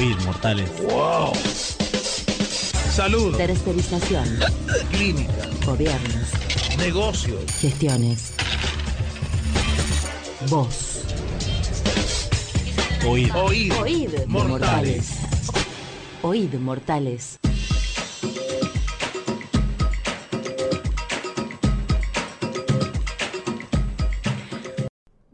Oíd, mortales. ¡Wow! Salud. Tercerización. Clínica. Gobiernos. Negocios. Gestiones. Voz. Oíd. Oíd. Oíd. Mortales. Oíd, mortales.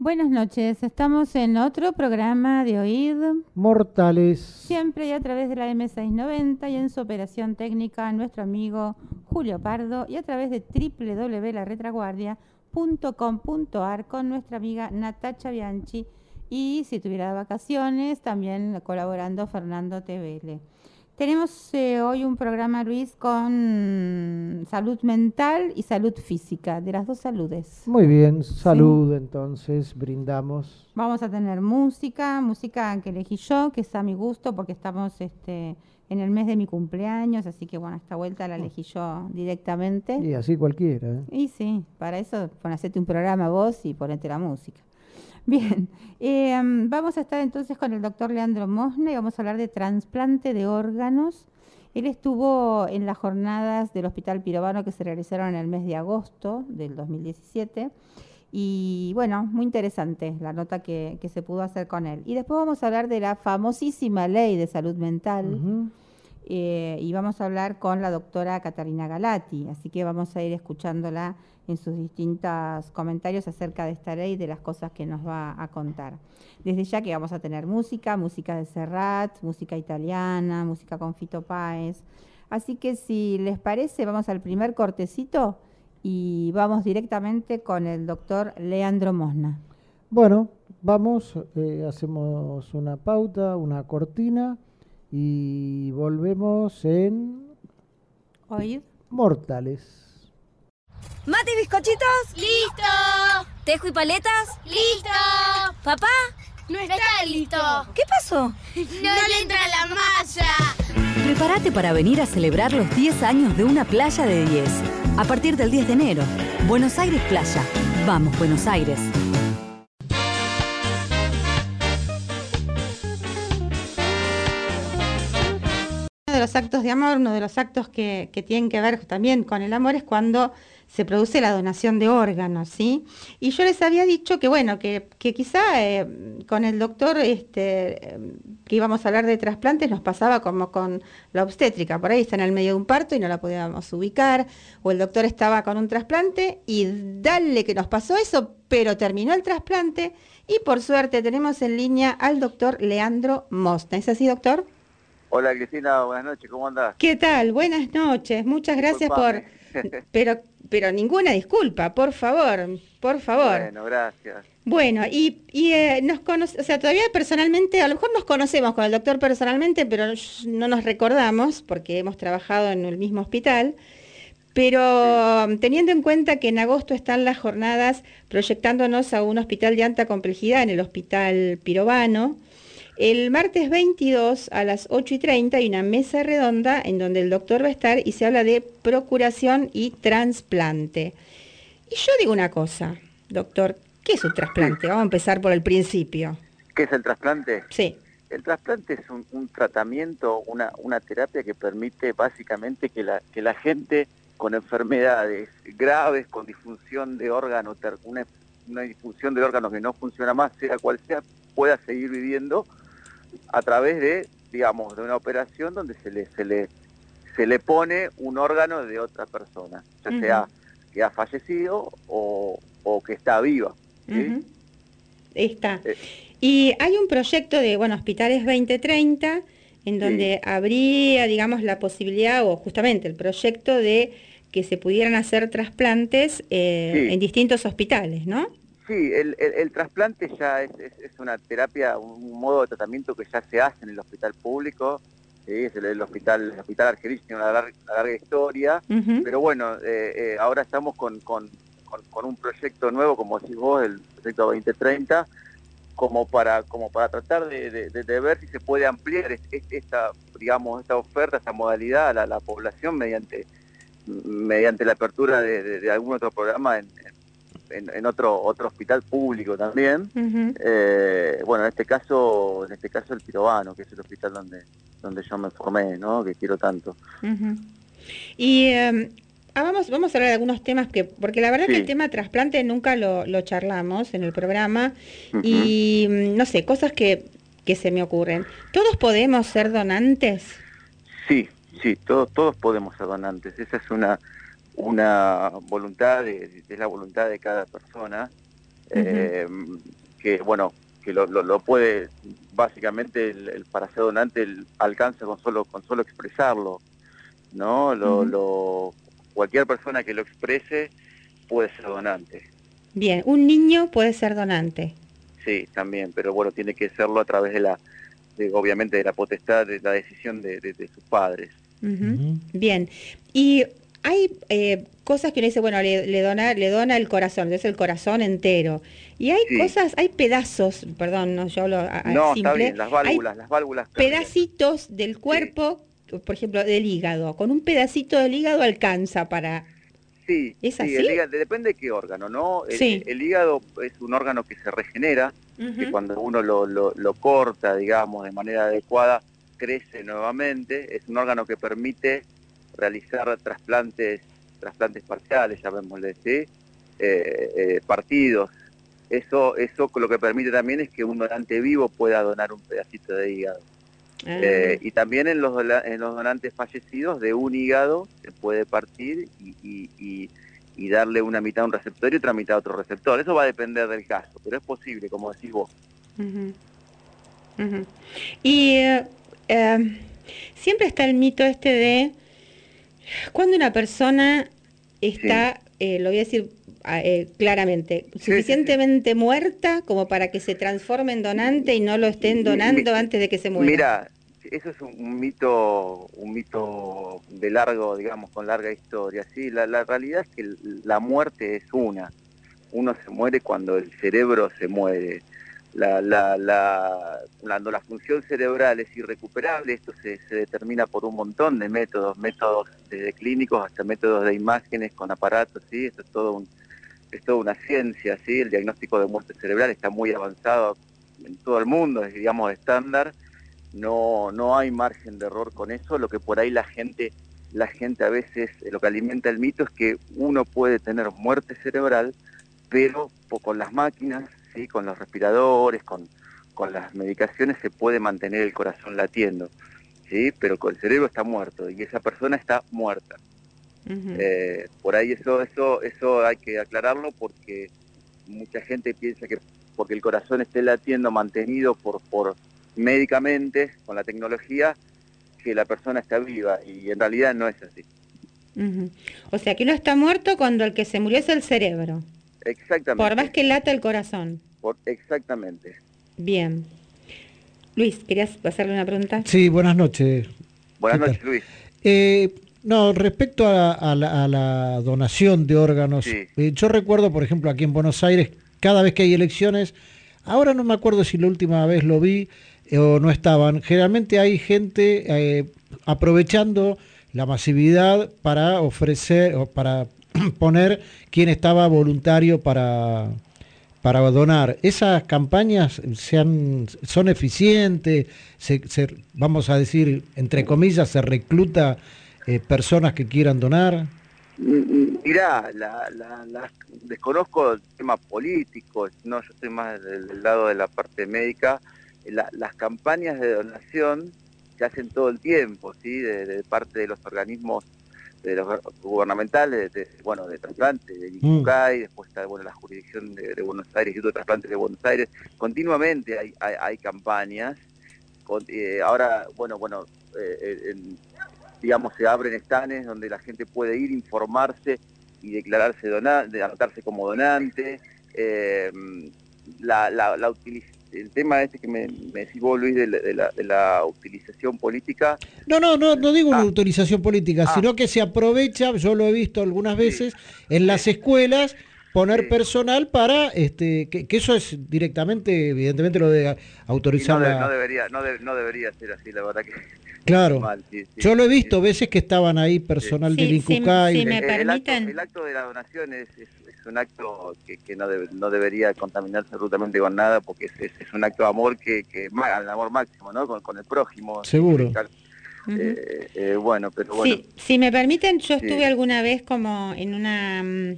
Buenas noches, estamos en otro programa de OID, Mortales. siempre y a través de la M690 y en su operación técnica nuestro amigo Julio Pardo y a través de www.laretraguardia.com.ar con nuestra amiga Natacha Bianchi y si tuviera vacaciones también colaborando Fernando TVL. Tenemos eh, hoy un programa, Luis, con salud mental y salud física, de las dos saludes. Muy bien, salud entonces, brindamos. Vamos a tener música, música que elegí yo, que es a mi gusto porque estamos este, en el mes de mi cumpleaños, así que bueno, esta vuelta la elegí yo directamente. Y así cualquiera. ¿eh? Y sí, para eso pon hacerte un programa vos y ponete la música. Bien, eh, vamos a estar entonces con el doctor Leandro Mosna y vamos a hablar de trasplante de órganos. Él estuvo en las jornadas del Hospital Pirovano que se realizaron en el mes de agosto del 2017 y bueno, muy interesante la nota que, que se pudo hacer con él. Y después vamos a hablar de la famosísima ley de salud mental. Eh, y vamos a hablar con la doctora Catalina Galati, así que vamos a ir escuchándola en sus distintos comentarios acerca de esta ley y de las cosas que nos va a contar. Desde ya que vamos a tener música, música de Serrat, música italiana, música con Fito Páez. Así que si les parece, vamos al primer cortecito y vamos directamente con el doctor Leandro Mosna. Bueno, vamos, eh, hacemos una pauta, una cortina y volvemos en ¿Oíd? Mortales. ¿Mate y bizcochitos? ¡Listo! ¿Tejo y paletas? ¡Listo! ¿Papá? ¡No está listo! ¿Qué pasó? ¡No le entra la malla! Prepárate para venir a celebrar los 10 años de una playa de 10. A partir del 10 de enero, Buenos Aires Playa. Vamos, Buenos Aires. Uno de los actos de amor, uno de los actos que, que tienen que ver también con el amor es cuando se produce la donación de órganos, ¿sí? Y yo les había dicho que, bueno, que, que quizá eh, con el doctor este, que íbamos a hablar de trasplantes nos pasaba como con la obstétrica, por ahí está en el medio de un parto y no la podíamos ubicar, o el doctor estaba con un trasplante y dale que nos pasó eso, pero terminó el trasplante y por suerte tenemos en línea al doctor Leandro Mosna. ¿Es así, doctor? Hola Cristina, buenas noches, ¿cómo andás? ¿Qué tal? Buenas noches. Muchas gracias por... Pero, pero ninguna disculpa, por favor, por favor. Bueno, gracias. Bueno, y, y eh, nos conoce, o sea, todavía personalmente, a lo mejor nos conocemos con el doctor personalmente, pero no nos recordamos porque hemos trabajado en el mismo hospital. Pero teniendo en cuenta que en agosto están las jornadas proyectándonos a un hospital de alta complejidad en el Hospital Pirovano, el martes 22 a las 8 y 30 hay una mesa redonda en donde el doctor va a estar y se habla de procuración y trasplante. Y yo digo una cosa, doctor, ¿qué es un trasplante? Vamos a empezar por el principio. ¿Qué es el trasplante? Sí. El trasplante es un, un tratamiento, una, una terapia que permite básicamente que la, que la gente con enfermedades graves, con disfunción de órgano, ter- una, una disfunción del órgano que no funciona más, sea cual sea, pueda seguir viviendo a través de, digamos, de una operación donde se le, se le, se le pone un órgano de otra persona, ya sea que ha fallecido o, o que está viva. Está. Eh. Y hay un proyecto de, bueno, Hospitales 2030, en donde habría, digamos, la posibilidad, o justamente el proyecto de que se pudieran hacer trasplantes eh, Sí. en distintos hospitales, ¿no? Sí, el, el- el trasplante ya es, es- es una terapia, un modo de tratamiento que ya se hace en el hospital público, ¿sí? es el, el hospital, el hospital Argerich tiene una larga, una larga historia, pero bueno, eh, eh, ahora estamos con, con- con- con un proyecto nuevo, como decís vos, el proyecto 2030, como para, como para tratar de, de- ver si se puede ampliar es- es- esta, digamos, esta oferta, esta modalidad a la, la población mediante mediante la apertura de, de- de algún otro programa en, en- en, en otro otro hospital público también. Eh, bueno, en este caso, en este caso el Pirobano, que es el hospital donde donde yo me formé, ¿no? Que quiero tanto. Y eh, ah, vamos, vamos a hablar de algunos temas que, porque la verdad que el tema trasplante nunca lo, lo charlamos en el programa y mm, no sé, cosas que, que se me ocurren. ¿Todos podemos ser donantes? Sí, sí, todos todos podemos ser donantes. Esa es una una voluntad, de, es la voluntad de cada persona, eh, que bueno, que lo, lo- lo puede, básicamente el, el para ser donante el- alcanza con solo con solo expresarlo, ¿no? Lo, lo- cualquier persona que lo exprese puede ser donante. Bien, un niño puede ser donante. Sí, también, pero bueno, tiene que serlo a través de la, de, obviamente, de la potestad, de la decisión de, de- de sus padres. Bien, y hay eh, cosas que uno dice, bueno, le, le dona, le dona el corazón, es el corazón entero. Y hay Sí. cosas, hay pedazos, perdón, no, yo hablo a- a- No, simple, está bien, las hay válvulas, las válvulas. pedacitos del cuerpo, por ejemplo, del hígado. Con un pedacito del hígado alcanza para... Sí, ¿Es sí, así? el hígado, depende de qué órgano, ¿no? El, Sí. el hígado es un órgano que se regenera, que cuando uno lo, lo- lo corta, digamos, de manera adecuada, crece nuevamente. Es un órgano que permite realizar trasplantes, trasplantes parciales, llamémosle, ¿sí? Eh, eh, partidos. Eso, eso lo que permite también es que un donante vivo pueda donar un pedacito de hígado. Ah, Eh, y también en los, en los donantes fallecidos de un hígado se puede partir y, y- y- y darle una mitad a un receptor y otra mitad a otro receptor. Eso va a depender del caso, pero es posible, como decís vos. Y eh, eh, siempre está el mito este de cuando una persona está, eh, lo voy a decir ah, eh, claramente, sí, sí. suficientemente muerta como para que se transforme en donante y no lo estén donando mi- antes de que se muera. Mira, eso es un, mito, un mito de largo, digamos, con larga historia. Sí, la, la realidad es que la muerte es una. Uno se muere cuando el cerebro se muere. La, la, la, cuando la función cerebral es irrecuperable, esto se, se determina por un montón de métodos, métodos desde clínicos hasta métodos de imágenes con aparatos, ¿sí? Esto es todo un, es toda una ciencia, ¿sí? El diagnóstico de muerte cerebral está muy avanzado en todo el mundo, es digamos estándar, no, no hay margen de error con eso, lo que por ahí la gente, la gente a veces, eh, lo que alimenta el mito es que uno puede tener muerte cerebral, pero con las máquinas, ¿sí? con los respiradores, con, con las medicaciones se puede mantener el corazón latiendo, ¿sí? pero con el cerebro está muerto y esa persona está muerta. Eh, por ahí eso, eso, eso hay que aclararlo porque mucha gente piensa que porque el corazón esté latiendo mantenido por, por médicamente, con la tecnología, que la persona está viva y en realidad no es así. O sea que uno está muerto cuando el que se murió es el cerebro, Exactamente. por más que lata el corazón. Exactamente. Bien. Luis, ¿querías hacerle una pregunta? Sí, buenas noches. Buenas noches, Luis. Eh, no, respecto a, a la, a la donación de órganos, Sí. eh, yo recuerdo, por ejemplo, aquí en Buenos Aires, cada vez que hay elecciones, ahora no me acuerdo si la última vez lo vi eh, o no estaban, generalmente hay gente eh, aprovechando la masividad para ofrecer o para poner quién estaba voluntario para, para donar. ¿Esas campañas se han- son eficientes? Se, se- vamos a decir, entre comillas, se recluta eh, personas que quieran donar. Mm, Mirá, la, la- la- desconozco el tema político, no, yo estoy más del, del lado de la parte médica. La- las campañas de donación se hacen todo el tiempo, ¿sí? De, de parte de los organismos de los gu- gubernamentales, de, bueno, de trasplante, de INCUCAI, después está bueno, la jurisdicción de, de Buenos Aires, Instituto de Trasplante de Buenos Aires. Continuamente hay, hay, hay campañas. Con- eh, ahora, bueno, bueno, eh, en- digamos, se abren estanes donde la gente puede ir, informarse y declararse donar, de anotarse como donante. Eh, la, la, la utiliz- el tema este que me, me decís vos, Luis, de la, de la- de la utilización política, No, no, no, no digo una Ah. autorización política, Ah. sino que se aprovecha, yo lo he visto algunas veces, en las escuelas poner Sí. personal para, este, que, que eso es directamente, evidentemente lo de autorizar no, de- la- no debería, no, de- no debería ser así, la verdad que Claro. Mal, sí, sí. Yo lo he visto veces que estaban ahí personal Sí, del sí, El- me el, acto, el acto de la donación es un acto que, que no, debe- no debería contaminarse absolutamente con nada porque es, es- es un acto de amor que, que el amor máximo, ¿no? Con, con el prójimo. Seguro. Eh, eh, bueno, pero bueno. Sí, si me permiten, yo Sí. estuve alguna vez como en una... mm,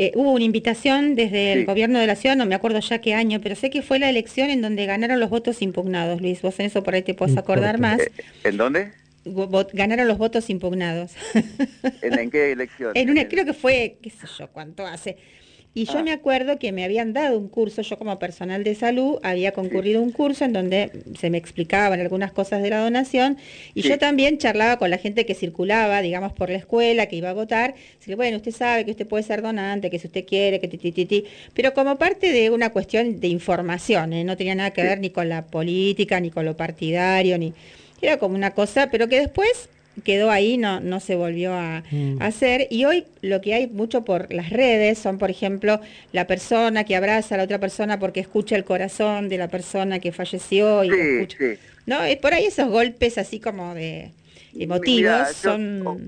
eh, hubo una invitación desde el gobierno de la ciudad, no me acuerdo ya qué año, pero sé que fue la elección en donde ganaron los votos impugnados, Luis. Vos en eso por ahí te puedes acordar más. Eh, ¿En dónde? Ganaron los votos impugnados. ¿En, qué elección? En una, creo que fue, qué sé yo, cuánto hace. Y yo Ah. me acuerdo que me habían dado un curso, yo como personal de salud había concurrido a un curso en donde se me explicaban algunas cosas de la donación y Sí. yo también charlaba con la gente que circulaba, digamos, por la escuela, que iba a votar, decirle, bueno, usted sabe que usted puede ser donante, que si usted quiere, que ti, ti, ti, ti", pero como parte de una cuestión de información, ¿eh? no tenía nada que Sí. ver ni con la política, ni con lo partidario, ni era como una cosa, pero que después quedó ahí, no, no se volvió a, Mm. a hacer. Y hoy lo que hay mucho por las redes son, por ejemplo, la persona que abraza a la otra persona porque escucha el corazón de la persona que falleció y Sí, escucha. sí. ¿No? Y por ahí esos golpes así como de emotivos yo- son... oh,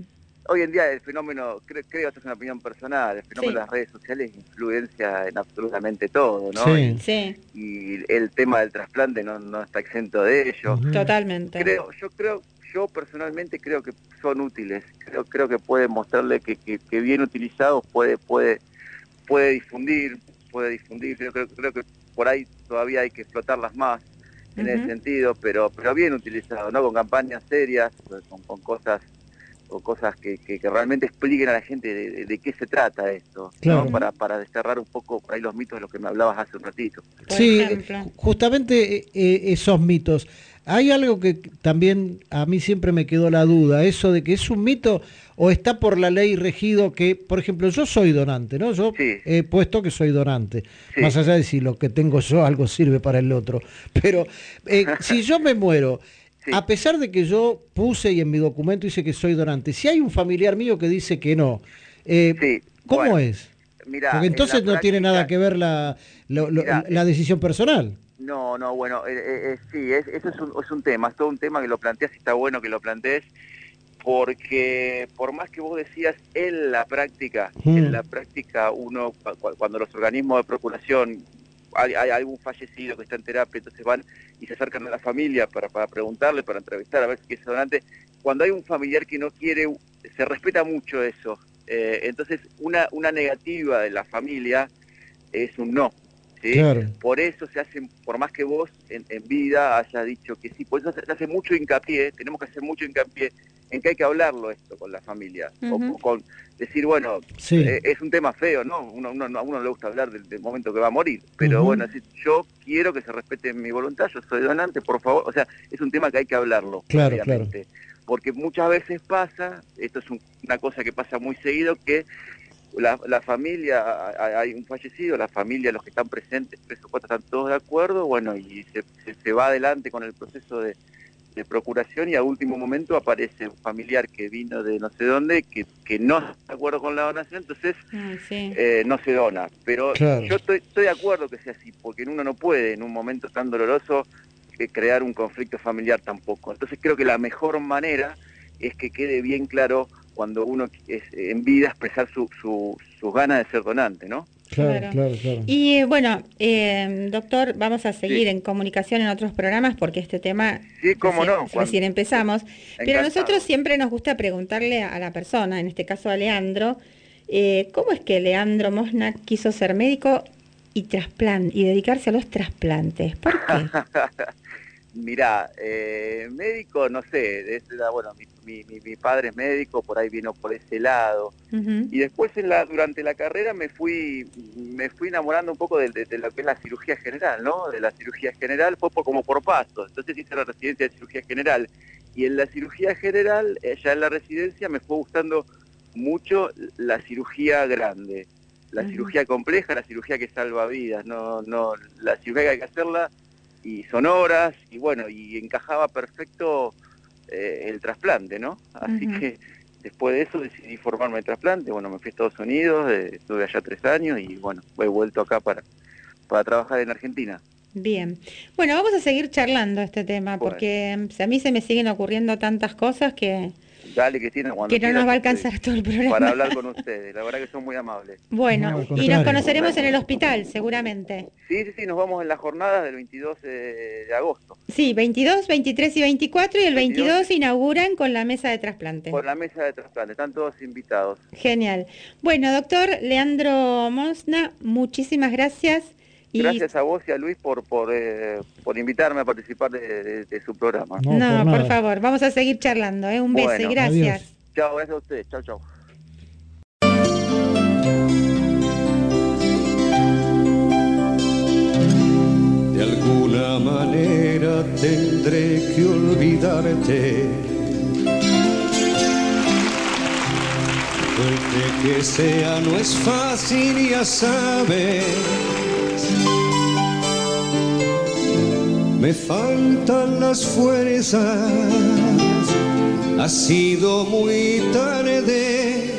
Hoy en día el fenómeno, creo, creo esto es una opinión personal, el fenómeno Sí. de las redes sociales influencia en absolutamente todo, ¿no? Sí. Sí, Y el tema del trasplante no, no está exento de ello. Totalmente. Creo, yo creo, yo personalmente creo que son útiles. Creo, creo que puede mostrarle que, que, que bien utilizados puede, puede, puede difundir, puede difundir. Creo, creo, creo que por ahí todavía hay que explotarlas más en ese sentido, pero, pero bien utilizado, ¿no? Con campañas serias, pues, con, con cosas o cosas que, que, que realmente expliquen a la gente de, de- de qué se trata esto, Claro. ¿no? para, para desterrar un poco por ahí los mitos de los que me hablabas hace un ratito. Sí, justamente eh, eh, esos mitos. Hay algo que también a mí siempre me quedó la duda, eso de que es un mito o está por la ley regido que, por ejemplo, yo soy donante, ¿no? Yo Sí. he puesto que soy donante, Sí. más allá de si lo que tengo yo algo sirve para el otro. Pero eh, si yo me muero, Sí. a pesar de que yo puse y en mi documento dice que soy donante, si hay un familiar mío que dice que no, eh, Sí, ¿cómo bueno, es? Mirá, Porque en entonces la no tiene nada que ver la, Mirá, la decisión personal. No, no, bueno, eh, eh, eh, sí, es, eso es un, es un tema, es todo un tema que lo planteas y está bueno que lo plantees, porque por más que vos decías en la práctica, Mm. en la práctica uno, cu- cu- cuando los organismos de procuración, hay, hay algún fallecido que está en terapia, entonces van y se acercan a la familia para, para preguntarle, para entrevistar, a ver si es donante, cuando hay un familiar que no quiere, se respeta mucho eso, Eh, entonces una, una negativa de la familia es un no. ¿sí? Claro. Por eso se hace, por más que vos en, en vida hayas dicho que sí, por eso se, se hace mucho hincapié, tenemos que hacer mucho hincapié en que hay que hablarlo esto con la familia, o- con decir, bueno, Sí. eh, es un tema feo, ¿no? Uno, uno- a uno no le gusta hablar del, del momento que va a morir, pero bueno, yo quiero que se respete mi voluntad, yo soy donante, por favor, o sea, es un tema que hay que hablarlo, Claro, obviamente. porque muchas veces pasa, esto es un- una cosa que pasa muy seguido, que la, la familia, hay hay un fallecido, la familia, los que están presentes, tres o cuatro están todos de acuerdo, bueno, y se, se- se va adelante con el proceso de, de procuración y a último momento aparece un familiar que vino de no sé dónde, que, que no está de acuerdo con la donación, entonces Ay, sí. eh, no se dona. Pero Claro. yo estoy, estoy de acuerdo que sea así, porque uno no puede en un momento tan doloroso eh, crear un conflicto familiar tampoco. Entonces creo que la mejor manera es que quede bien claro cuando uno es en vida expresar su, su- sus ganas de ser donante, ¿no? Claro, Claro. claro. Y bueno, eh, doctor, vamos a seguir Sí. en comunicación en otros programas porque este tema Sí, cómo recién, no. cuando- recién empezamos. Pero nosotros siempre nos gusta preguntarle a la persona, en este caso a Leandro, eh, ¿cómo es que Leandro Mosna quiso ser médico y trasplante y dedicarse a los trasplantes? ¿Por qué? Mirá, eh, médico, no sé, es la- bueno, mi, mi- mi- padre es médico, por ahí vino por ese lado. Y después en la, durante la carrera me fui, me fui enamorando un poco de, de- de lo que es la cirugía general, ¿no? De la cirugía general, fue por- como por pasos. Entonces hice la residencia de cirugía general. Y en la cirugía general, eh, ya en la residencia, me fue gustando mucho la cirugía grande. La cirugía compleja, la cirugía que salva vidas, no, no, la cirugía que hay que hacerla y son horas, y bueno, y encajaba perfecto eh, el trasplante, ¿no? Así que después de eso decidí formarme en trasplante, bueno, me fui a Estados Unidos, eh, estuve allá tres años y bueno, he vuelto acá para, para trabajar en Argentina. Bien. Bueno, vamos a seguir charlando este tema Bueno. porque mm, a mí se me siguen ocurriendo tantas cosas que, Dale, Cristina, cuando que no nos va a alcanzar todo el programa. Para hablar con ustedes, la verdad que son muy amables. Bueno, No, y nos conoceremos en el hospital, seguramente. Sí, sí, sí, nos vamos en las jornadas del 22 de, de agosto, Sí, 22, 23 y 24 y el 22, 22 inauguran con la mesa de trasplante. por la mesa de trasplante, están todos invitados. Genial. Bueno, doctor Leandro Mosna, muchísimas gracias. Y Gracias a vos y a Luis por por, eh, por invitarme a participar de, de- de su programa. No, No, por favor, vamos a seguir charlando. ¿eh? Un beso y gracias. Chao, gracias a ustedes. Chao, chao. De alguna manera tendré que olvidarte. Fuerte que sea, no es fácil, ya sabes. Me faltan las fuerzas, ha sido muy tarde.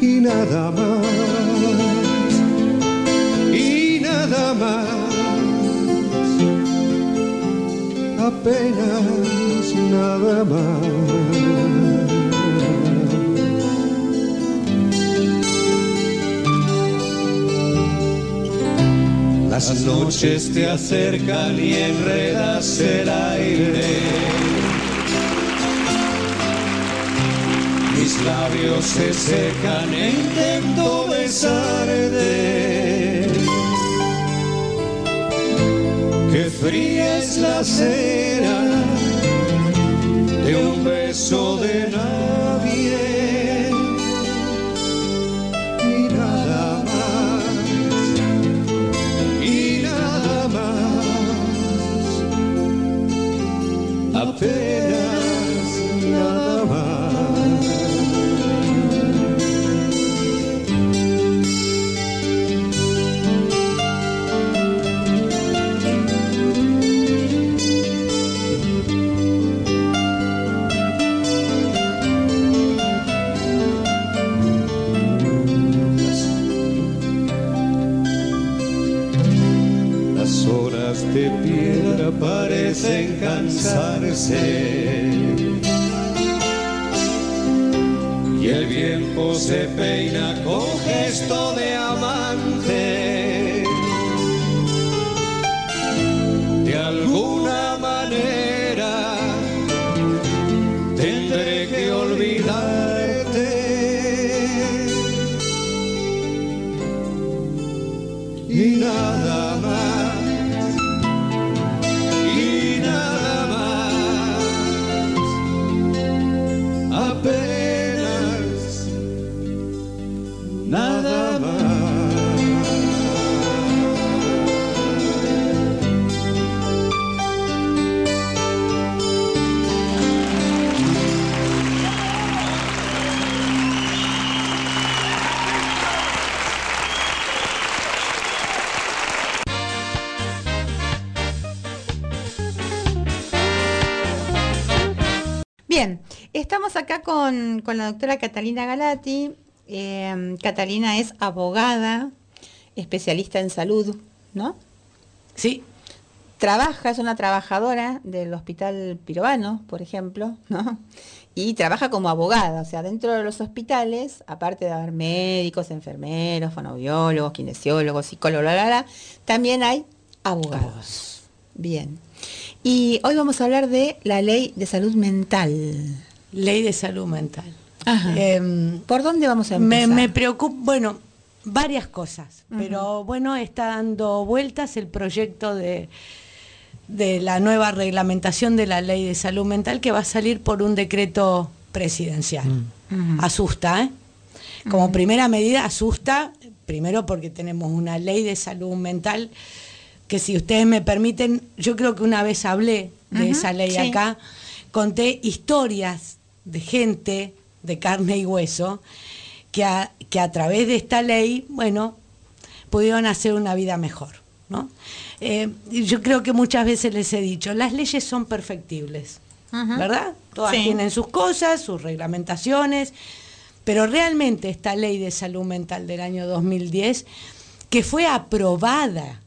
Y nada más. Y nada más, apenas nada más. Las noches te acercan y enredas el aire. Mis labios se secan e intento besarte. Que fría es la cera de un beso de nadie. vencer. Con, con la doctora Catalina Galati. Eh, Catalina es abogada, especialista en salud, ¿no? Sí, Trabaja, es una trabajadora del Hospital Pirovano, por ejemplo, ¿no? Y trabaja como abogada, o sea, dentro de los hospitales, aparte de haber médicos, enfermeros, fonobiólogos, kinesiólogos, psicólogos, bla, bla, bla, también hay abogados. Bien. Y hoy vamos a hablar de la ley de salud mental. Ley de salud mental. Ajá. Em, ¿Por dónde vamos a me, empezar? me preocupa, bueno, varias cosas, pero bueno, está dando vueltas el proyecto de, de la nueva reglamentación de la ley de salud mental que va a salir por un decreto presidencial. Ujú. Asusta, ¿eh? Como primera medida, asusta, primero porque tenemos una ley de salud mental que si ustedes me permiten, yo creo que una vez hablé de esa ley sí. acá, conté historias de gente de carne y hueso que a, que a través de esta ley, bueno, pudieron hacer una vida mejor. ¿no? Eh, yo creo que muchas veces les he dicho, las leyes son perfectibles. ¿verdad? Todas Sí. tienen sus cosas, sus reglamentaciones, pero realmente esta ley de salud mental del año 2010, que fue aprobada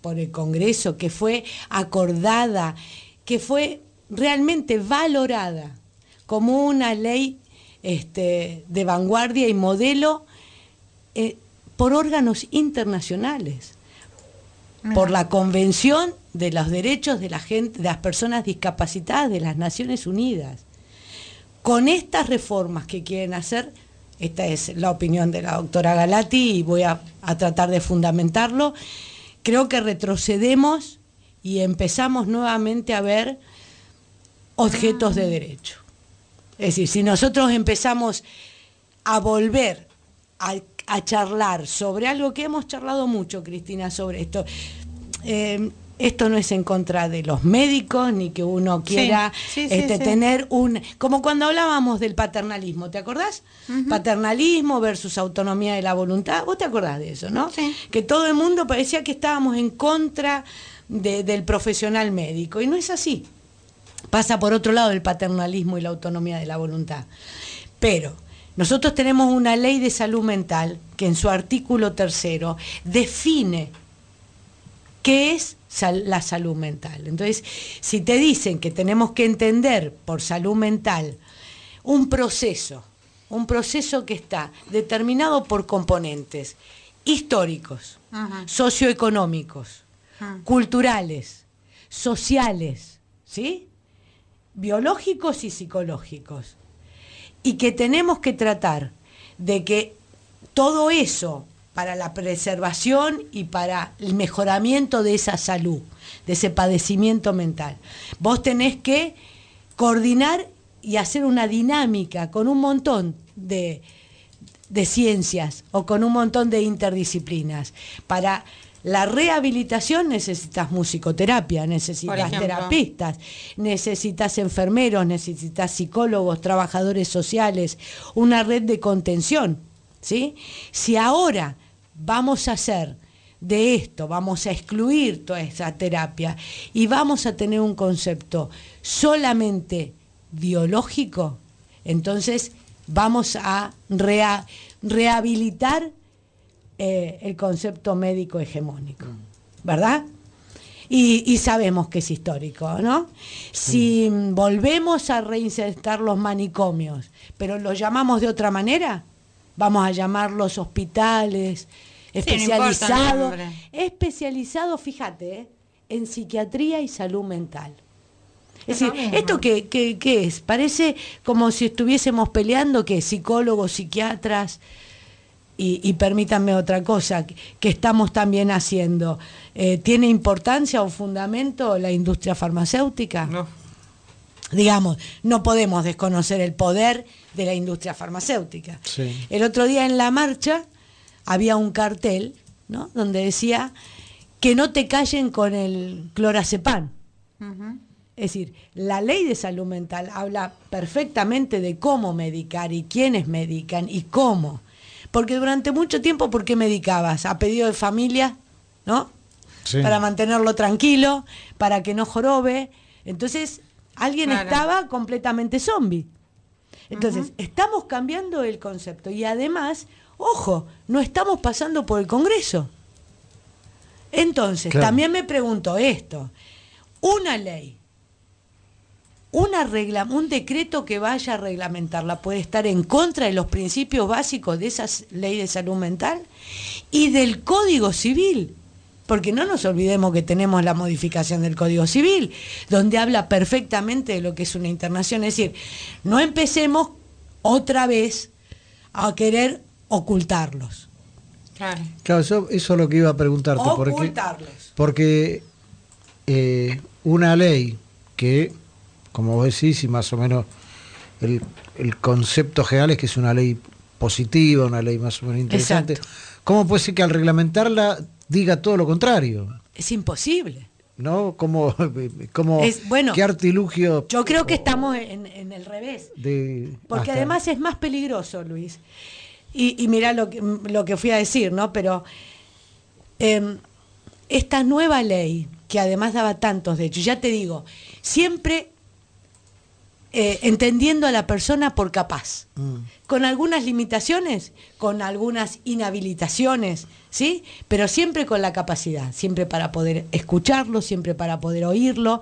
por el Congreso, que fue acordada, que fue realmente valorada como una ley este, de vanguardia y modelo eh, por órganos internacionales, por la Convención de los Derechos de la gente, de las personas discapacitadas de las Naciones Unidas. Con estas reformas que quieren hacer, esta es la opinión de la doctora Galati y voy a, a tratar de fundamentarlo, creo que retrocedemos y empezamos nuevamente a ver objetos de derecho. Es decir, si nosotros empezamos a volver a, a charlar sobre algo que hemos charlado mucho, Cristina, sobre esto, eh, esto no es en contra de los médicos, ni que uno quiera sí, sí, este, sí. tener un... Como cuando hablábamos del paternalismo, ¿te acordás? Paternalismo versus autonomía de la voluntad. ¿Vos te acordás de eso, no? Sí. Que todo el mundo parecía que estábamos en contra de- del profesional médico. Y no es así. Pasa por otro lado el paternalismo y la autonomía de la voluntad. Pero nosotros tenemos una ley de salud mental que en su artículo tercero define qué es sal- la salud mental. Entonces, si te dicen que tenemos que entender por salud mental un proceso, un proceso que está determinado por componentes históricos, socioeconómicos, Ajá. culturales, sociales, ¿sí? Biológicos y psicológicos. Y que tenemos que tratar de que todo eso para la preservación y para el mejoramiento de esa salud, de ese padecimiento mental. Vos tenés que coordinar y hacer una dinámica con un montón de, de ciencias o con un montón de interdisciplinas. Para la rehabilitación necesitas musicoterapia, necesitas terapistas, necesitas enfermeros, necesitas psicólogos, trabajadores sociales, una red de contención. ¿sí? Si ahora vamos a hacer de esto, vamos a excluir toda esa terapia y vamos a tener un concepto solamente biológico, entonces vamos a rehabilitar eh, el concepto médico hegemónico, ¿verdad? Y, y sabemos que es histórico, ¿no? Si volvemos a reinsertar los manicomios, pero los llamamos de otra manera, vamos a llamarlos hospitales especializados, especializados, fíjate, ¿eh? en psiquiatría y salud mental. Es decir. ¿esto qué, qué- qué es? Parece como si estuviésemos peleando que psicólogos, psiquiatras, y, y permítanme otra cosa que, estamos también haciendo. Eh, ¿Tiene importancia o fundamento la industria farmacéutica? No. Digamos, no podemos desconocer el poder de la industria farmacéutica. Sí. El otro día en la marcha había un cartel ¿no? donde decía que no te callen con el clorazepam. Es decir, la ley de salud mental habla perfectamente de cómo medicar y quiénes medican y cómo. Porque durante mucho tiempo, ¿por qué medicabas? A pedido de familia, ¿no? Sí. Para mantenerlo tranquilo, para que no jorobe. Entonces, alguien Claro. estaba completamente zombie. Entonces, estamos cambiando el concepto y además, ojo, no estamos pasando por el Congreso. Entonces, Claro. también me pregunto esto, una ley, una regla, un decreto que vaya a reglamentarla puede estar en contra de los principios básicos de esa ley de salud mental y del Código Civil. Porque no nos olvidemos que tenemos la modificación del Código Civil, donde habla perfectamente de lo que es una internación. Es decir, no empecemos otra vez a querer ocultarlos. Claro. Claro, eso, eso es lo que iba a preguntarte. Porque, Ocultarlos. porque eh, una ley que, como vos decís, y más o menos el, el concepto general es que es una ley positiva, una ley más o menos interesante. Exacto. ¿Cómo puede ser que al reglamentarla diga todo lo contrario? Es imposible. ¿No? ¿Cómo, cómo Es- bueno, qué artilugio Yo creo que estamos en, en el revés. de Porque hasta- además es más peligroso, Luis. Y, y mira lo que, lo que fui a decir, ¿no? Pero em, esta nueva ley, que además daba tantos derechos, ya te digo, siempre eh, entendiendo a la persona por capaz, con algunas limitaciones, con algunas inhabilitaciones, ¿sí? Pero siempre con la capacidad, siempre para poder escucharlo, siempre para poder oírlo,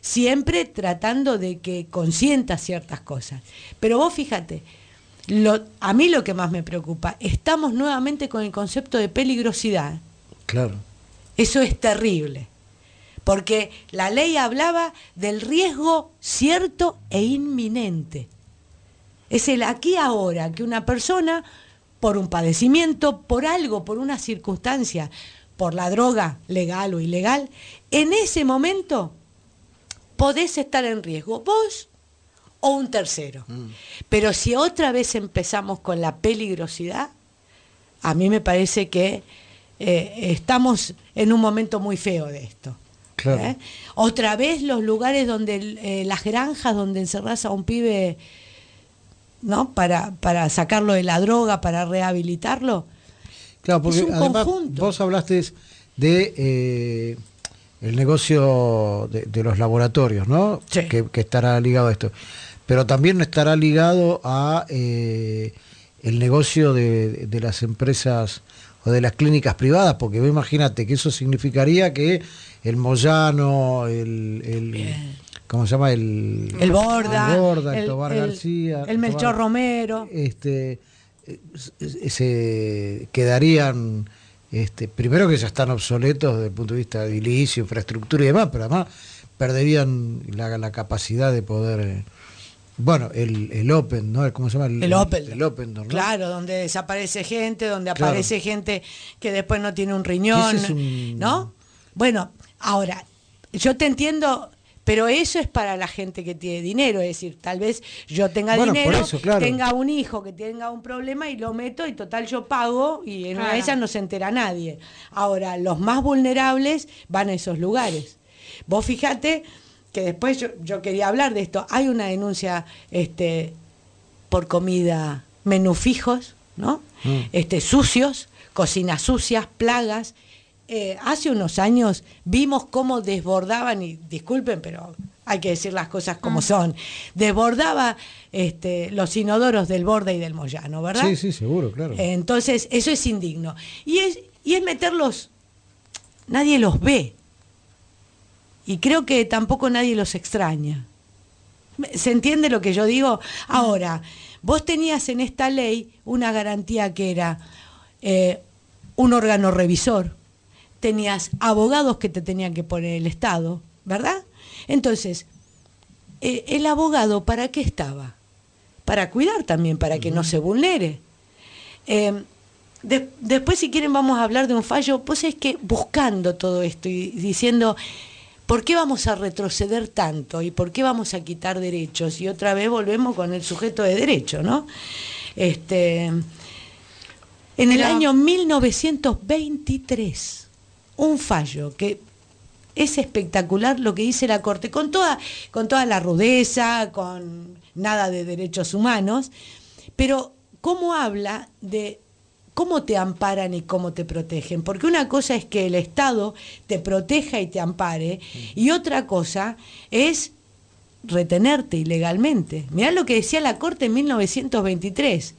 siempre tratando de que consienta ciertas cosas. Pero vos fíjate, lo- a mí lo que más me preocupa, estamos nuevamente con el concepto de peligrosidad. Claro. Eso es terrible, porque la ley hablaba del riesgo cierto e inminente. Es el aquí ahora que una persona, por un padecimiento, por algo, por una circunstancia, por la droga legal o ilegal, en ese momento podés estar en riesgo, vos o un tercero. Pero si otra vez empezamos con la peligrosidad, a mí me parece que eh, estamos en un momento muy feo de esto. Claro. ¿eh? Otra vez los lugares donde, eh, las granjas donde encerrás a un pibe, ¿no? Para, para sacarlo de la droga, para rehabilitarlo. Claro, porque Es un además conjunto. vos hablaste de eh, el negocio de, de los laboratorios, ¿no? Que, que estará ligado a esto. Pero también estará ligado a el negocio de, de las empresas o de las clínicas privadas, porque imagínate que eso significaría que el Moyano, el, el ¿cómo se llama? El, El Borda, el, Borda, el el- Tobar García, el Melchor Tobar- Romero. este se- quedarían este, primero que ya están obsoletos desde el punto de vista de edilicio, infraestructura y demás, pero además perderían la, la capacidad de poder bueno, el, el Open, ¿no? ¿Cómo se llama? El Open. El Open. Claro, donde desaparece gente, donde Claro. aparece gente que después no tiene un riñón, Ese es un- ¿no? Bueno, ahora, yo te entiendo, pero eso es para la gente que tiene dinero, es decir, tal vez yo tenga Bueno, dinero, eso, claro. tenga un hijo que tenga un problema y lo meto y total yo pago y en una de esas no se entera nadie. Ahora, los más vulnerables van a esos lugares. Vos fijate que después yo, yo quería hablar de esto. Hay una denuncia este, por comida, menú fijos, ¿no? Mm. Este, sucios, cocinas sucias, plagas. Eh, hace unos años vimos cómo desbordaban, y disculpen, pero hay que decir las cosas como son, desbordaba este, los inodoros del Borde y del Moyano, ¿verdad? Sí, sí, seguro, claro. Entonces, eso es indigno. Y es, y es meterlos, nadie los ve. Y creo que tampoco nadie los extraña. ¿Se entiende lo que yo digo? Ahora, vos tenías en esta ley una garantía que era eh, un órgano revisor, tenías abogados que te tenían que poner el Estado, ¿verdad? Entonces, eh, el abogado, ¿para qué estaba? Para cuidar también, para que no se vulnere. Eh, de- después, si quieren, vamos a hablar de un fallo. Pues es que buscando todo esto y diciendo, ¿por qué vamos a retroceder tanto? ¿Y por qué vamos a quitar derechos? Y otra vez volvemos con el sujeto de derecho, ¿no? Este, en el Pero- año 1923, un fallo que es espectacular lo que dice la Corte, con toda, con toda la rudeza, con nada de derechos humanos, pero cómo habla de cómo te amparan y cómo te protegen. Porque una cosa es que el Estado te proteja y te ampare, y otra cosa es retenerte ilegalmente. Mirá lo que decía la Corte en 1923.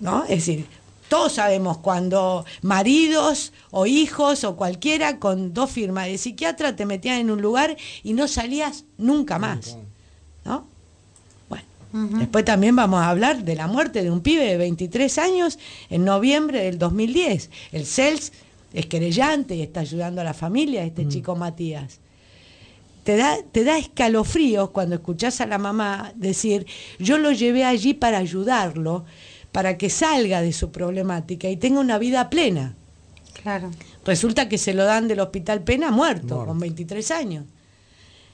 ¿no? Es decir, todos sabemos cuando maridos o hijos o cualquiera con dos firmas de psiquiatra te metían en un lugar y no salías nunca más. ¿No? Bueno, después también vamos a hablar de la muerte de un pibe de 23 años en noviembre del 2010. El CELS es querellante y está ayudando a la familia, este chico Matías. Te da, te da escalofríos cuando escuchás a la mamá decir, yo lo llevé allí para ayudarlo, para que salga de su problemática y tenga una vida plena. Claro. Resulta que se lo dan del hospital pena muerto, Muerto. con 23 años.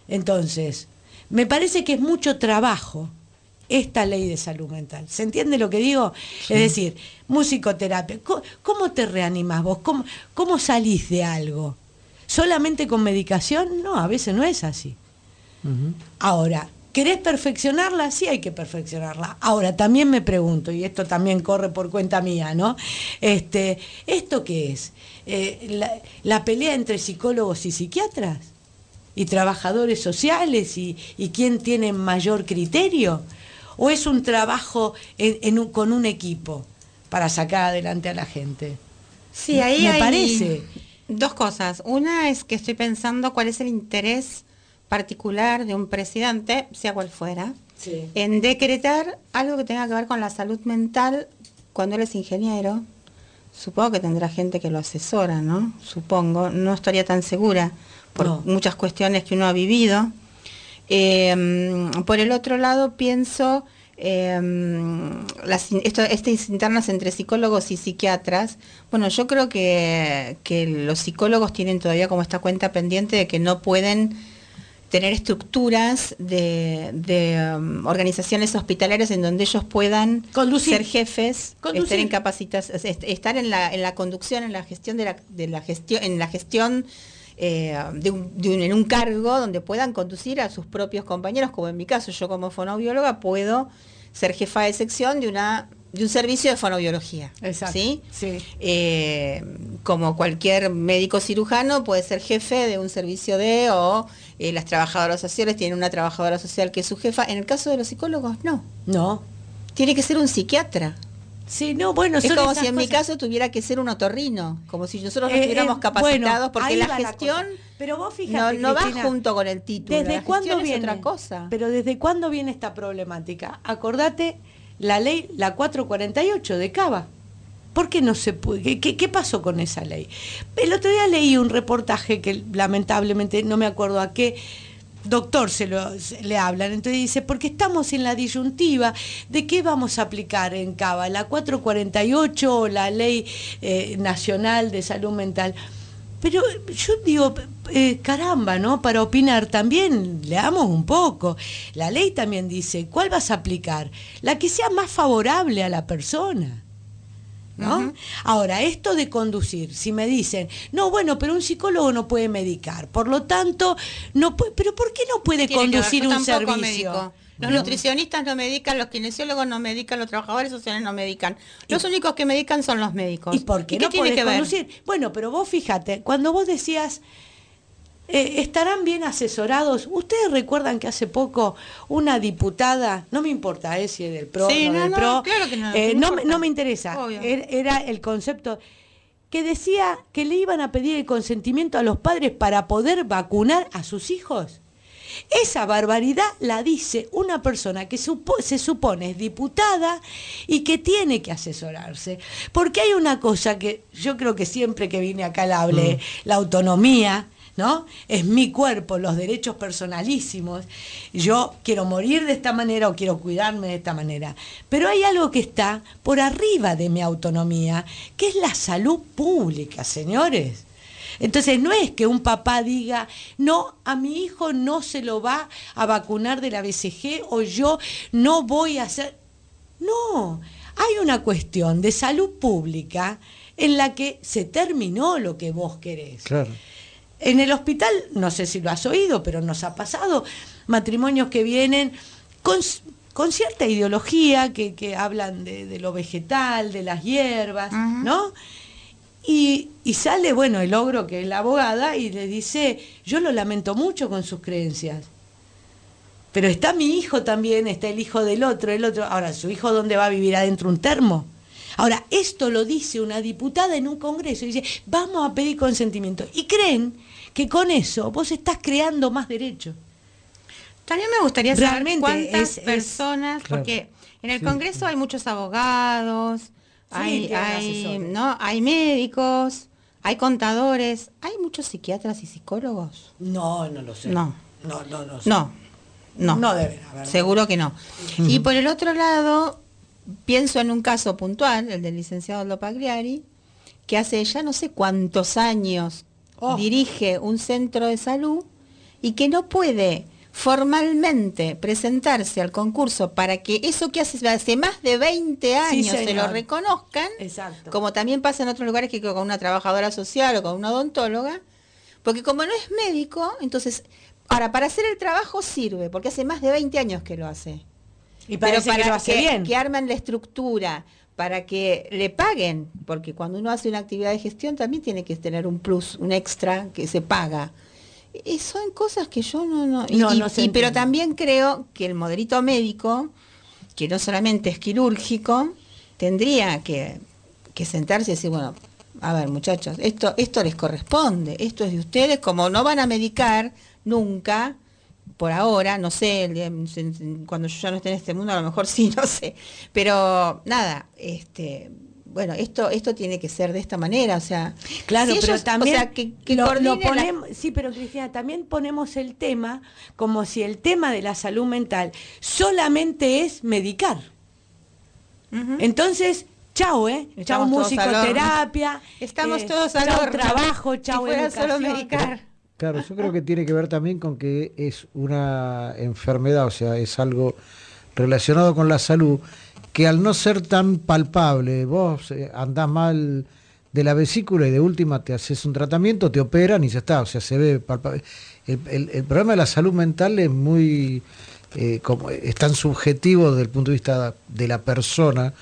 Entonces, me parece que es mucho trabajo esta ley de salud mental. ¿Se entiende lo que digo? Es decir, musicoterapia. ¿Cómo, cómo te reanimas vos? ¿Cómo, ¿Cómo salís de algo? ¿Solamente con medicación? No, a veces no es así. Ahora, ¿querés perfeccionarla? Sí hay que perfeccionarla. Ahora, también me pregunto, y esto también corre por cuenta mía, ¿no? Este, ¿Esto qué es? Eh, la, la pelea entre psicólogos y psiquiatras? y trabajadores sociales y, y quién tiene mayor criterio? ¿O es un trabajo en- en un- con un equipo para sacar adelante a la gente? Sí, ahí Me hay parece. dos cosas. Una es que estoy pensando cuál es el interés particular de un presidente, sea cual fuera, en decretar algo que tenga que ver con la salud mental cuando él es ingeniero. Supongo que tendrá gente que lo asesora, ¿no? Supongo, no estaría tan segura por No. muchas cuestiones que uno ha vivido. Eh, por el otro lado, pienso eh, las, in- esto, estas internas entre psicólogos y psiquiatras. Bueno, yo creo que, que los psicólogos tienen todavía como esta cuenta pendiente de que no pueden tener estructuras de, de, um, organizaciones hospitalarias en donde ellos puedan Conducir. ser jefes, Conducir. estar en capacitas, estar en la, en la conducción, en la gestión de la, de la gestión, en la gestión eh, de un- de un- en un cargo donde puedan conducir a sus propios compañeros, como en mi caso, yo como fonobióloga puedo ser jefa de sección de una de un servicio de fonobiología. Exacto. ¿sí? Sí. Eh, como cualquier médico cirujano puede ser jefe de un servicio de o eh, las trabajadoras sociales tienen una trabajadora social que es su jefa. En el caso de los psicólogos, no. No. Tiene que ser un psiquiatra. Sí, no, bueno, es como si en mi caso tuviera que ser un otorrino, como si nosotros no Eh, estuviéramos eh, capacitados, bueno, porque la va la gestión. Pero vos no, fíjate, no va Cristina, junto con el título. ¿Desde la cuándo es viene? otra cosa. Pero ¿desde cuándo viene esta problemática? Acordate la ley, la 448 de Cava. ¿Por qué no se puede? ¿Qué, qué, pasó con esa ley? El otro día leí un reportaje que lamentablemente no me acuerdo a qué doctor se, lo, le hablan. Entonces dice, porque estamos en la disyuntiva de qué vamos a aplicar en Cava, la 448 o la ley eh, nacional de salud mental. Pero yo digo, eh, caramba, ¿no? Para opinar también leamos un poco. La ley también dice, ¿cuál vas a aplicar? La que sea más favorable a la persona. ¿No? Ahora, esto de conducir, si me dicen, no, bueno, pero un psicólogo no puede medicar, por lo tanto, no puede, pero ¿por qué no puede Tiene conducir un servicio? medico. Los No. nutricionistas no medican, los kinesiólogos no medican, los trabajadores sociales no medican. Los únicos que medican son los médicos. ¿Y por qué, qué no tiene podés que ver? conducir? Bueno, pero vos fíjate, cuando vos decías, eh, estarán bien asesorados, ustedes recuerdan que hace poco una diputada, no me importa eh, si es del PRO, Sí, no, no, del no, PRO, claro que no, eh, no no, me, no me interesa, Obvio. Er- era el concepto que decía que le iban a pedir el consentimiento a los padres para poder vacunar a sus hijos. Esa barbaridad la dice una persona que supo- se supone es diputada y que tiene que asesorarse. Porque hay una cosa que yo creo que siempre que vine acá la hablé, la autonomía, Es mi cuerpo, los derechos personalísimos. Yo quiero morir de esta manera o quiero cuidarme de esta manera. Pero hay algo que está por arriba de mi autonomía, que es la salud pública, señores. Entonces no es que un papá diga, no, a mi hijo no se lo va a vacunar de la BCG o yo no voy a hacer... No, hay una cuestión de salud pública en la que se terminó lo que vos querés. En el hospital, no sé si lo has oído, pero nos ha pasado matrimonios que vienen con, con cierta ideología, que, que hablan de, de lo vegetal, de las hierbas, ¿no? Y, y sale, bueno, el ogro que es la abogada y le dice, yo lo lamento mucho con sus creencias. Pero está mi hijo también, está el hijo del otro, el otro. Ahora, ¿su hijo dónde va a vivir adentro un termo? Ahora, esto lo dice una diputada en un congreso y dice, vamos a pedir consentimiento. Y creen que con eso vos estás creando más derechos. También me gustaría saber Realmente cuántas es- es- personas, Claro. porque en el Sí, Congreso hay muchos abogados, hay. ¿no? hay médicos, hay contadores, hay muchos psiquiatras y psicólogos. No, no lo sé. No. No, no, no. sé. No, no. No deben haber. Seguro que no. Y por el otro lado, pienso en un caso puntual, el del licenciado Lopagliari, que hace ya no sé cuántos años Oh. dirige un centro de salud y que no puede formalmente presentarse al concurso para que eso que hace hace más de 20 años se lo reconozcan, Exacto. como también pasa en otros lugares que con una trabajadora social o con una odontóloga, porque como no es médico, entonces, ahora, para hacer el trabajo sirve, porque hace más de 20 años que lo hace. Y Pero para que lo hace que, bien. que armen la estructura, para que le paguen, porque cuando uno hace una actividad de gestión también tiene que tener un plus, un extra que se paga. Y son cosas que yo no... no, No, y- no se y- pero también creo que el modelito médico, que no solamente es quirúrgico, tendría que, que sentarse y decir, bueno, a ver muchachos, esto, esto les corresponde, esto es de ustedes, como no van a medicar nunca, por ahora, no sé, cuando yo ya no esté en este mundo, a lo mejor sí, no sé, pero nada, este... Bueno, esto esto tiene que ser de esta manera, o sea, Claro, si pero o también sea, que, que lo- lo la- ponemos- sí, pero Cristina, también ponemos el tema como si el tema de la salud mental solamente es medicar. Entonces, chao, ¿eh? Chao Estamos horno. musicoterapia. Estamos eh, todos al horno. trabajo, chao Si fuera solo educación. medicar. Claro, yo creo que tiene que ver también con que es una enfermedad, o sea, es algo relacionado con la salud, que al no ser tan palpable, vos eh, andás mal de la vesícula y de última te haces un tratamiento, te operan y ya está, o sea, se ve palpable. El, problema de la salud mental es muy, eh, como, es tan subjetivo desde el punto de vista de la persona,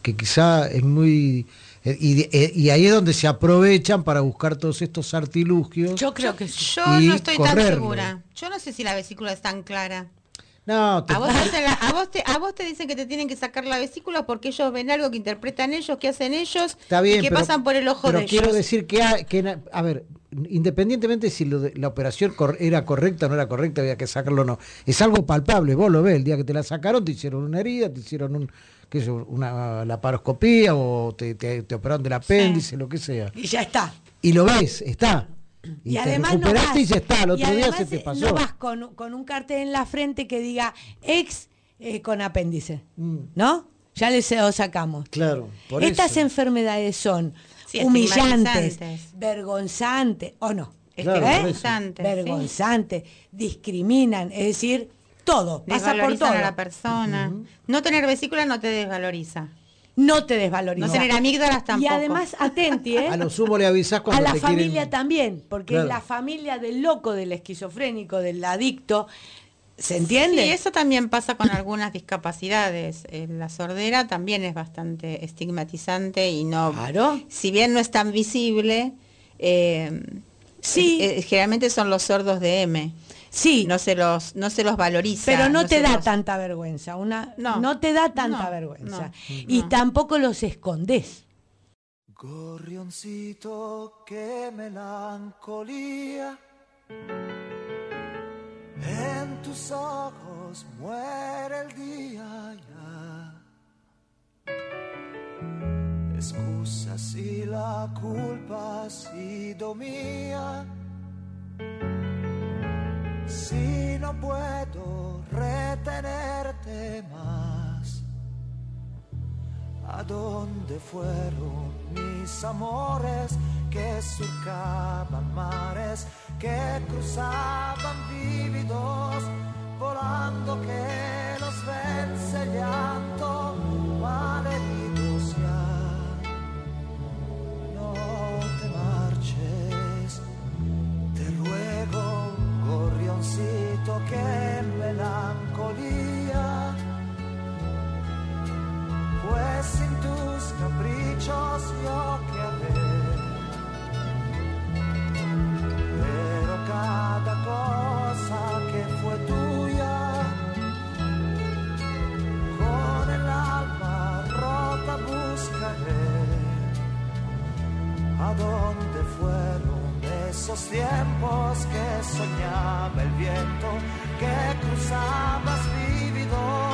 que quizá es muy... eh, Y, eh, y ahí es donde se aprovechan para buscar todos estos artilugios. Yo creo que sí. Yo no estoy tan segura. Yo no sé si la vesícula es tan clara. No, te- A vos, la- a, vos te, a vos te dicen que te tienen que sacar la vesícula porque ellos ven algo que interpretan ellos, que hacen ellos está bien, y que pero- pasan por el ojo pero de quiero ellos. decir que, hay- que na- a ver, independientemente si lo de- la operación cor- era correcta o no era correcta, había que sacarlo o no. Es algo palpable, vos lo ves, el día que te la sacaron te hicieron una herida, te hicieron un, qué sé yo, una laparoscopía o te, te- te operaron del apéndice, lo que sea. Y ya está. Y lo ves, está. Y, Y, te además no recuperaste vas, y ya está, y otro día se te eh, pasó. No vas con, con un cartel en la frente que diga ex eh, con apéndice, Mm. ¿no? Ya les lo sacamos. Claro, por Estas eso. enfermedades son Sí, humillantes, vergonzantes, ¿o no? Claro, ¿Eh? sí. Vergonzantes, discriminan, es decir, todo, pasa por todo. a la persona. No tener vesícula no te desvaloriza. No te desvaloriza. No tener amígdalas tampoco. Y además, atenti, ¿eh? A lo sumo le avisás a cuando la te familia quieren... también, porque Claro. es la familia del loco, del esquizofrénico, del adicto. ¿Se entiende? Sí, eso también pasa con algunas discapacidades. Eh, La sordera también es bastante estigmatizante y no, Claro. si bien no es tan visible, eh, Sí. es- eh, generalmente son los sordos de M. Sí, No se los, no se los valoriza. pero no, te se da los- tanta vergüenza. Una, no. No. te da tanta No, vergüenza. no, y no. tampoco los escondes. Gorrioncito, qué melancolía. En tus ojos muere el día ya. Excusa si la culpa ha sido mía. Si no puedo retenerte más. ¿A dónde fueron mis amores que surcaban mares, que cruzaban vívidos, volando que los vence llanto, malheridos ya? No te marches, te ruego, que melancolía. Pues sin tus caprichos yo haré. Pero cada cosa que fue tuya, con el alma rota buscaré. ¿A dónde fueron esos tiempos que soñaba el viento, que cruzabas vívido,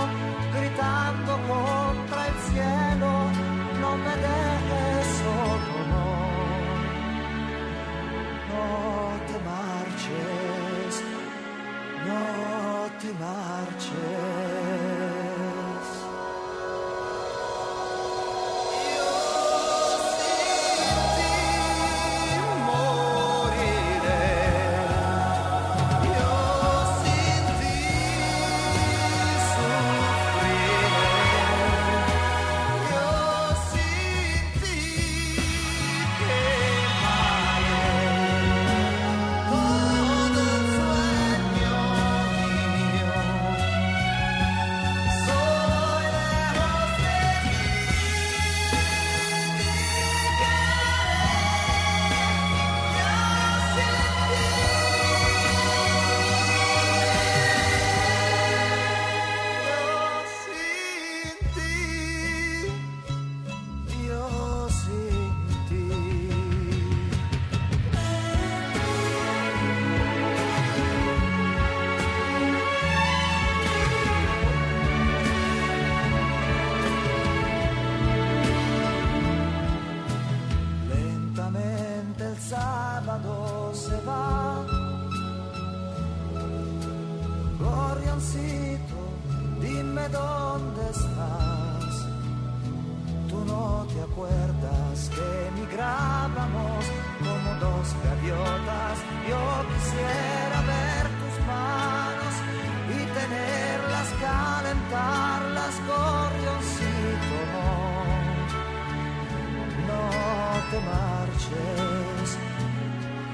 marches,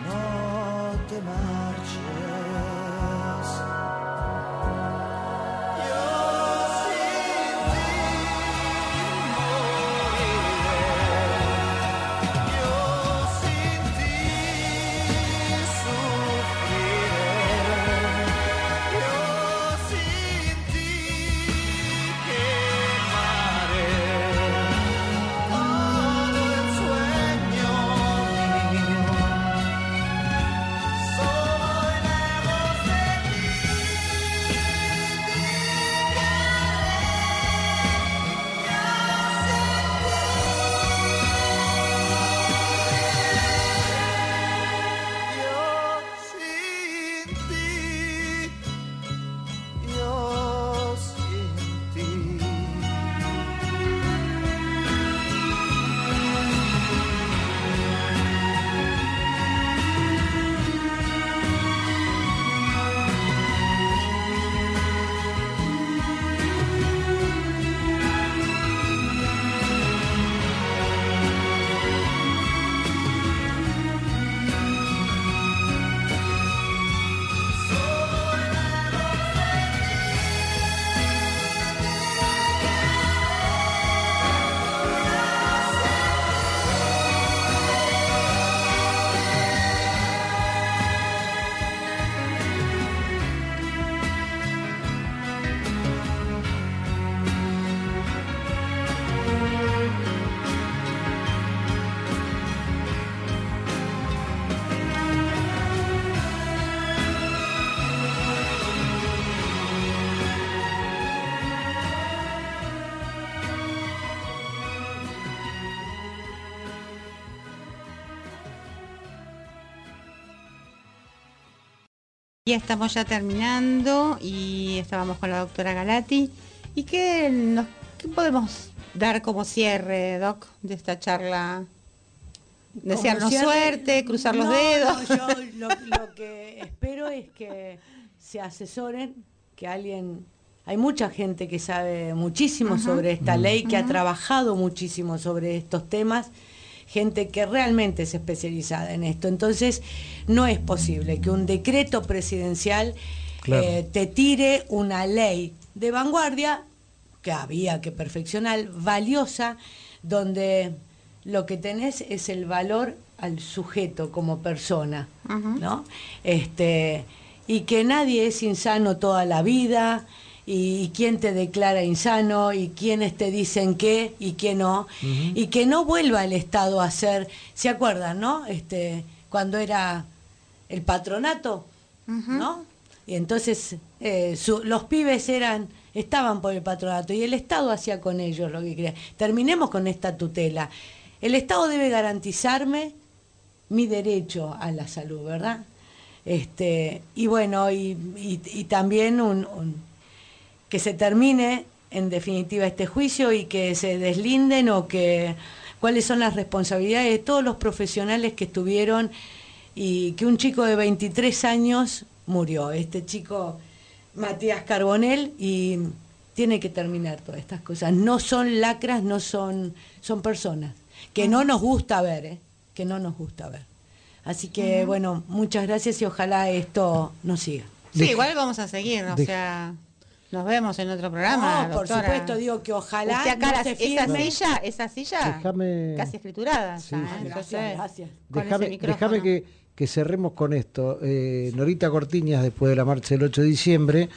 no te marches. Estamos ya terminando y estábamos con la doctora Galati. ¿Y qué, nos, qué podemos dar como cierre, Doc, de esta charla? Desearnos cierre, suerte, cruzar los dedos. no, yo lo, lo que espero es que se asesoren, que alguien... Hay mucha gente que sabe muchísimo sobre esta ley, que ha trabajado muchísimo sobre estos temas, gente que realmente es especializada en esto. Entonces, no es posible que un decreto presidencial Claro. eh, te tire una ley de vanguardia que había que perfeccionar, valiosa, donde lo que tenés es el valor al sujeto como persona, ¿no? Este, y que nadie es insano toda la vida, y, y quién te declara insano, y quiénes te dicen qué y qué no, y que no vuelva el Estado a ser, ¿se acuerdan, no? Este, cuando era el patronato, ¿no? Y entonces eh, su- los pibes eran estaban por el patronato y el Estado hacía con ellos lo que quería. Terminemos con esta tutela. El Estado debe garantizarme mi derecho a la salud, ¿verdad? Este, y bueno, y, y- y también un- un- que se termine en definitiva este juicio y que se deslinden o que cuáles son las responsabilidades de todos los profesionales que estuvieron y que un chico de 23 años murió, este chico Matías Carbonel y tiene que terminar todas estas cosas. No son lacras, no son son personas que no nos gusta ver, ¿eh? que no nos gusta ver. Así que bueno, muchas gracias y ojalá esto nos siga. Sí, igual vamos a seguir, o sea, nos vemos en otro programa. No, por doctora. supuesto, digo que ojalá Usted acá no la- se esa silla, esa silla casi escriturada Sí, ya, sí. ¿eh? Gracias, gracias. Déjame, micrófono. déjame que, que cerremos con esto. Eh, Norita Cortiñas, después de la marcha del 8 de diciembre,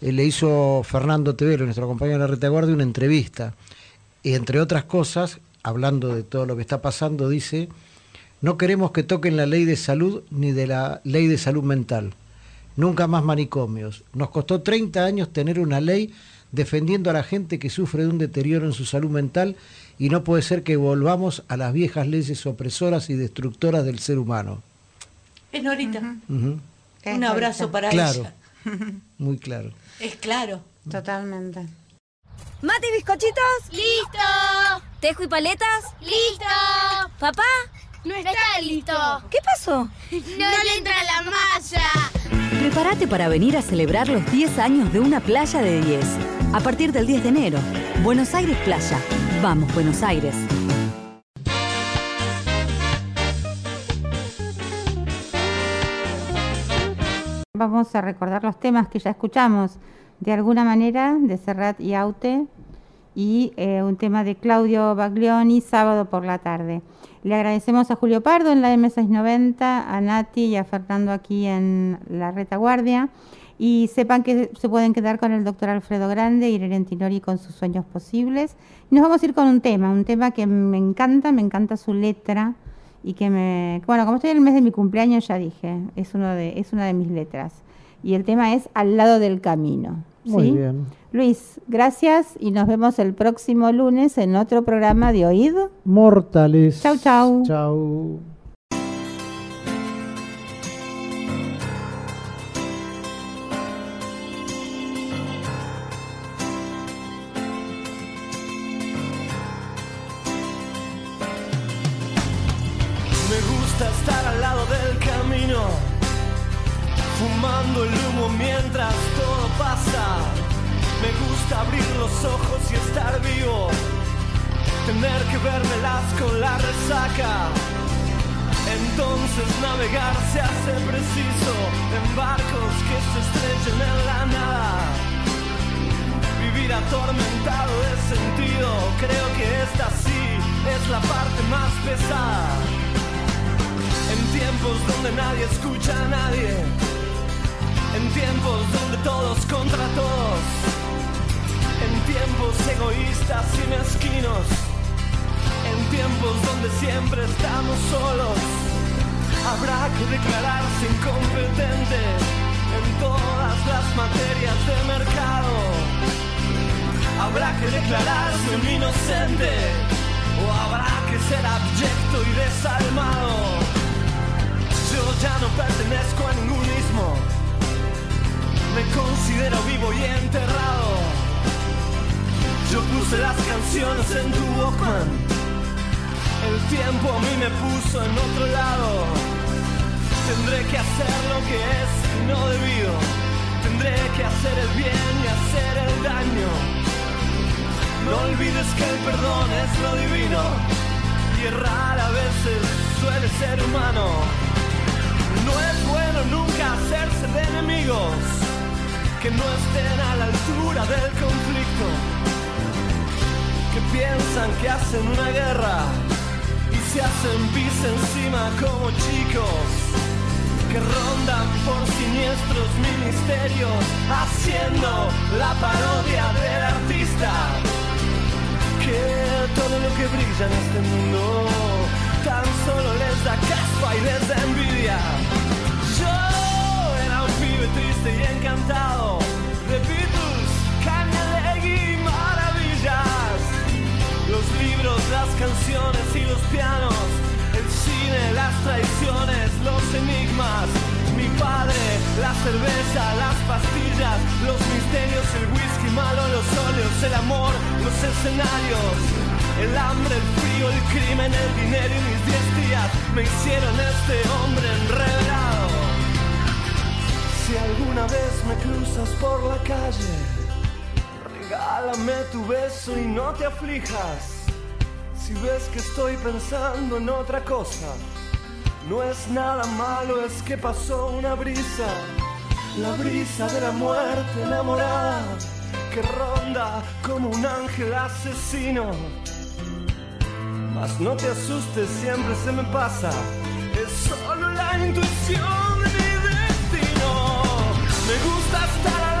eh, le hizo Fernando Tevero, nuestro compañero de la retaguardia, una entrevista. Y entre otras cosas, hablando de todo lo que está pasando, dice, no queremos que toquen la ley de salud ni de la ley de salud mental. Nunca más manicomios. Nos costó 30 años tener una ley defendiendo a la gente que sufre de un deterioro en su salud mental y no puede ser que volvamos a las viejas leyes opresoras y destructoras del ser humano. Es Norita. Es Un abrazo Norita. para Claro, ella. muy claro. Es claro. Totalmente. ¿Mate y bizcochitos? ¡Listo! ¿Tejo y paletas? ¡Listo! ¿Papá? No está listo. ¿Qué pasó? No le entra la malla. Prepárate para venir a celebrar los 10 años de una playa de 10. A partir del 10 de enero, Buenos Aires Playa. Vamos, Buenos Aires. Vamos a recordar los temas que ya escuchamos de alguna manera de Serrat y Aute y eh, un tema de Claudio Baglioni sábado por la tarde. Le agradecemos a Julio Pardo en la M690, a Nati y a Fernando aquí en la retaguardia. Y sepan que se pueden quedar con el doctor Alfredo Grande y Irene Tinori con sus sueños posibles. Y nos vamos a ir con un tema, un tema que me encanta, me encanta su letra y que me... Bueno, como estoy en el mes de mi cumpleaños, ya dije, es, uno de, es una de mis letras. Y el tema es Al lado del camino. Muy ¿sí? bien. Luis, gracias y nos vemos el próximo lunes en otro programa de Oído. Mortales. Chau, chau. Chau. Ojos y estar vivo, tener que vermelas con la resaca. Entonces navegar se hace preciso en barcos que se estrechen en la nada. Vivir atormentado de sentido, creo que esta sí es la parte más pesada. En tiempos donde nadie escucha a nadie. En tiempos donde todos contra todos. Egoístas y mezquinos. En tiempos donde siempre estamos solos. Habrá que declararse incompetente en todas las materias de mercado. Habrá que declararse un inocente. O habrá que ser abyecto y desalmado. Yo ya no pertenezco a ningún ismo. Me considero vivo y enterrado. Yo puse las canciones en tu Walkman. El tiempo a mí me puso en otro lado. Tendré que hacer lo que es no debido. Tendré que hacer el bien y hacer el daño. No olvides que el perdón es lo divino. Y errar a veces suele ser humano. No es bueno nunca hacerse de enemigos que no estén a la altura del conflicto, que piensan que hacen una guerra y se hacen pis encima como chicos, que rondan por siniestros ministerios haciendo la parodia del artista, que todo lo que brilla en este mundo tan solo les da caspa y les da envidia. Yo era un pibe triste y encantado libros, las canciones y los pianos, el cine, las traiciones, los enigmas. Mi padre, la cerveza, las pastillas, los misterios, el whisky malo, los óleos, el amor, los escenarios. El hambre, el frío, el crimen, el dinero y mis diez días me hicieron este hombre enredado. Si alguna vez me cruzas por la calle, regálame tu beso y no te aflijas. Si ves que estoy pensando en otra cosa, no es nada malo, es que pasó una brisa, la brisa de la muerte enamorada, que ronda como un ángel asesino. Mas no te asustes, siempre se me pasa. Es solo la intuición de mi destino. Me gusta estar